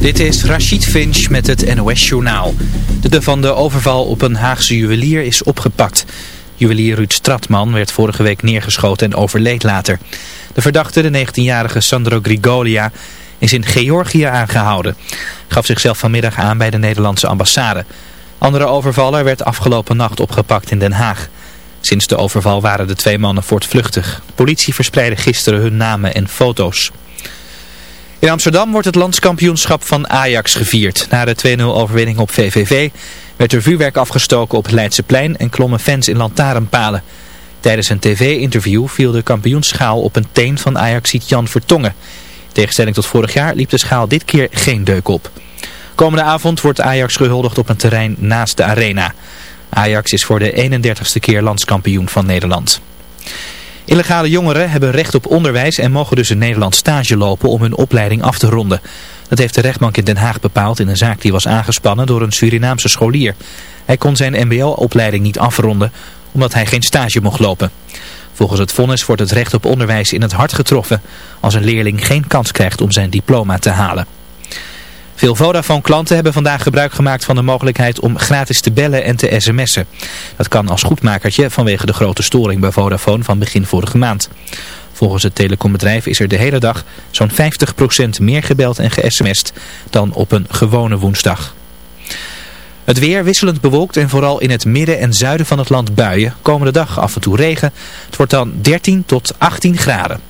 Dit is Rachid Finch met het NOS Journaal. De van de overval op een Haagse juwelier is opgepakt. Juwelier Ruud Stratman werd vorige week neergeschoten en overleed later. De verdachte, de 19-jarige Sandro Grigolia, is in Georgië aangehouden. Gaf zichzelf vanmiddag aan bij de Nederlandse ambassade. Andere overvaller werd afgelopen nacht opgepakt in Den Haag. Sinds de overval waren de twee mannen voortvluchtig. politie verspreidde gisteren hun namen en foto's. In Amsterdam wordt het landskampioenschap van Ajax gevierd. Na de 2-0 overwinning op VVV werd er vuurwerk afgestoken op het Leidseplein en klommen fans in lantaarnpalen. Tijdens een tv-interview viel de kampioenschaal op een teen van Ajaxiet Jan Vertongen. In tegenstelling tot vorig jaar liep de schaal dit keer geen deuk op. Komende avond wordt Ajax gehuldigd op een terrein naast de arena. Ajax is voor de 31ste keer landskampioen van Nederland. Illegale jongeren hebben recht op onderwijs en mogen dus in Nederland stage lopen om hun opleiding af te ronden. Dat heeft de rechtbank in Den Haag bepaald in een zaak die was aangespannen door een Surinaamse scholier. Hij kon zijn mbo-opleiding niet afronden omdat hij geen stage mocht lopen. Volgens het vonnis wordt het recht op onderwijs in het hart getroffen als een leerling geen kans krijgt om zijn diploma te halen. Veel Vodafone-klanten hebben vandaag gebruik gemaakt van de mogelijkheid om gratis te bellen en te sms'en. Dat kan als goedmakertje vanwege de grote storing bij Vodafone van begin vorige maand. Volgens het telecombedrijf is er de hele dag zo'n 50% meer gebeld en ge-sms'd dan op een gewone woensdag. Het weer wisselend bewolkt en vooral in het midden en zuiden van het land buien. Komende dag af en toe regen. Het wordt dan 13 tot 18 graden.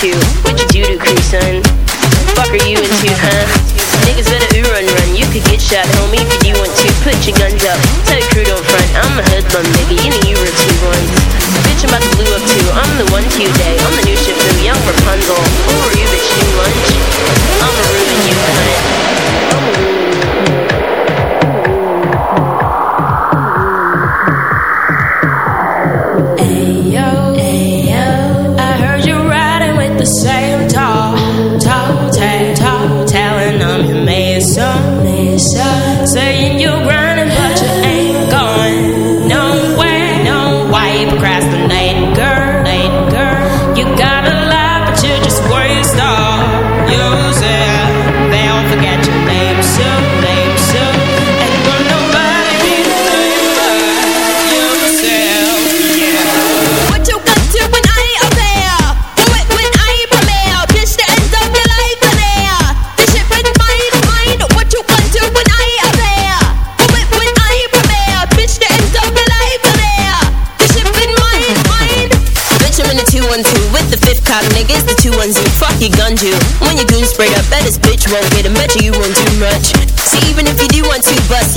two.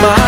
más.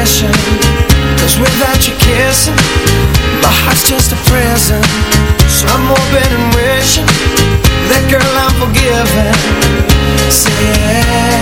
Without you kissing My heart's just a prison. So I'm hoping and wishing That girl I'm forgiven Say Yeah,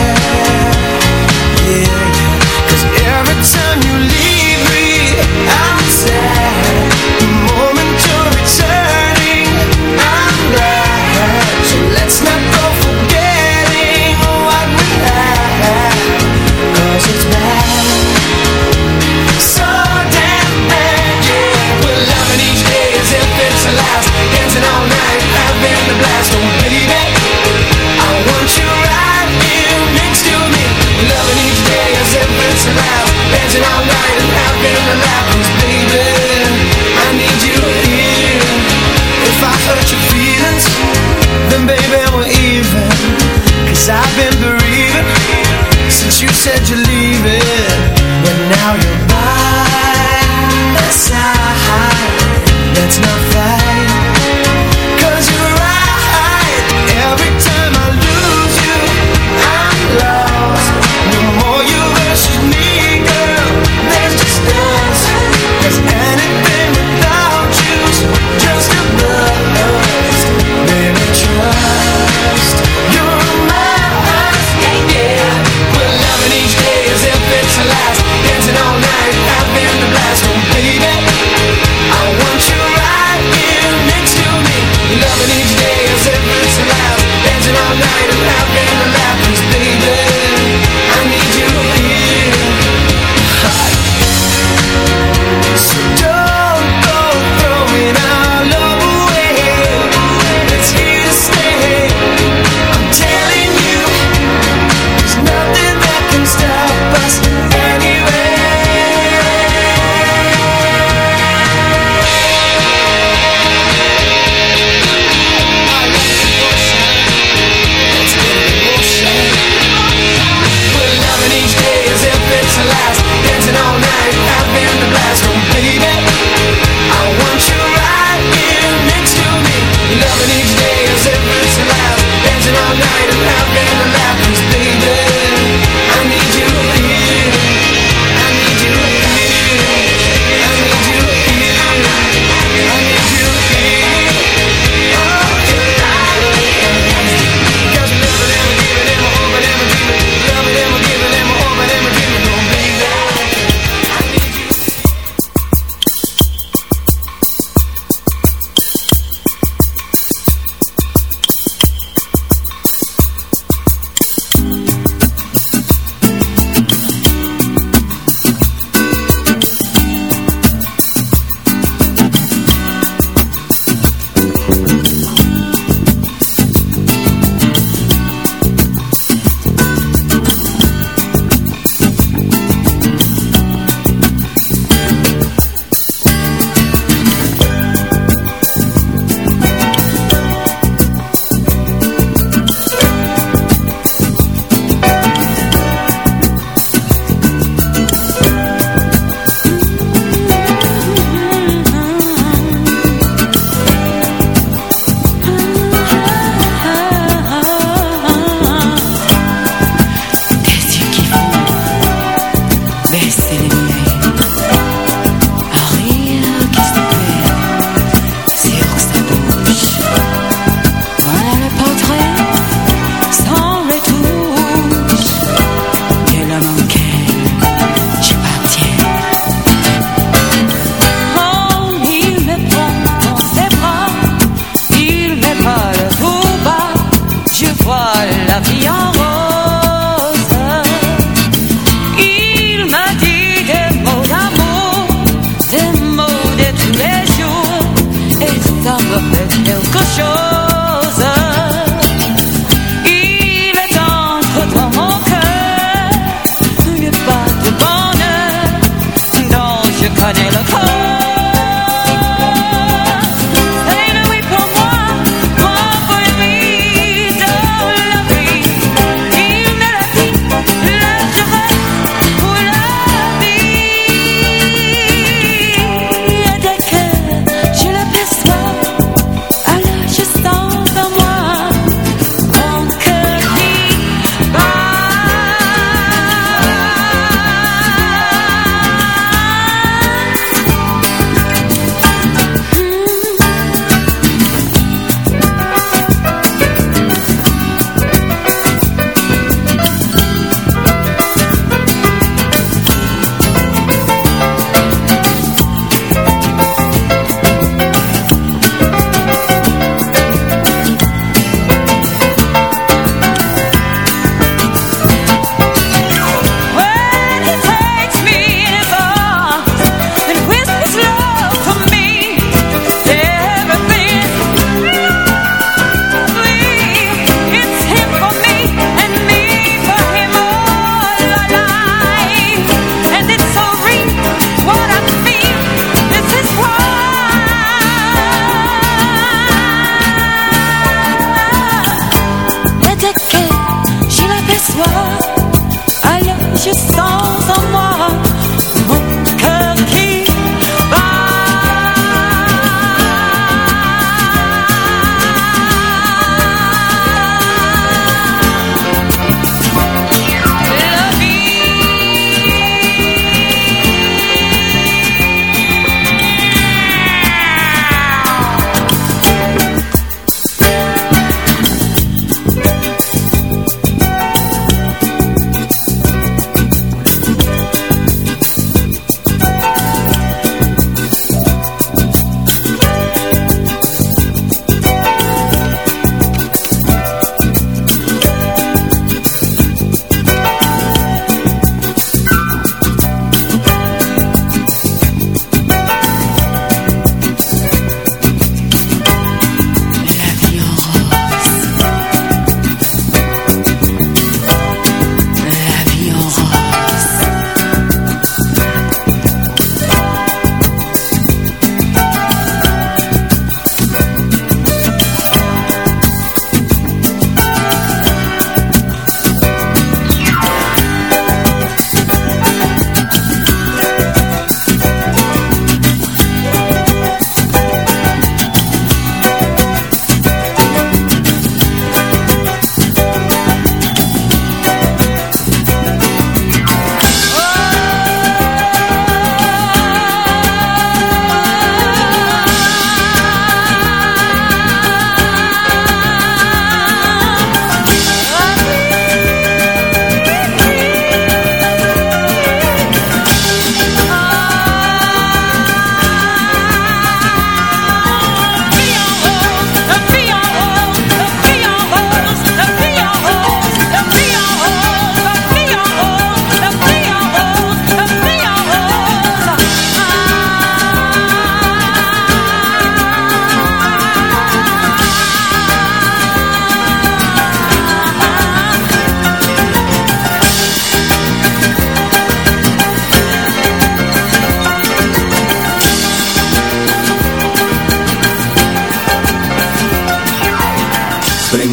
loving each day Dancing all night baby, I need you here. If I hurt your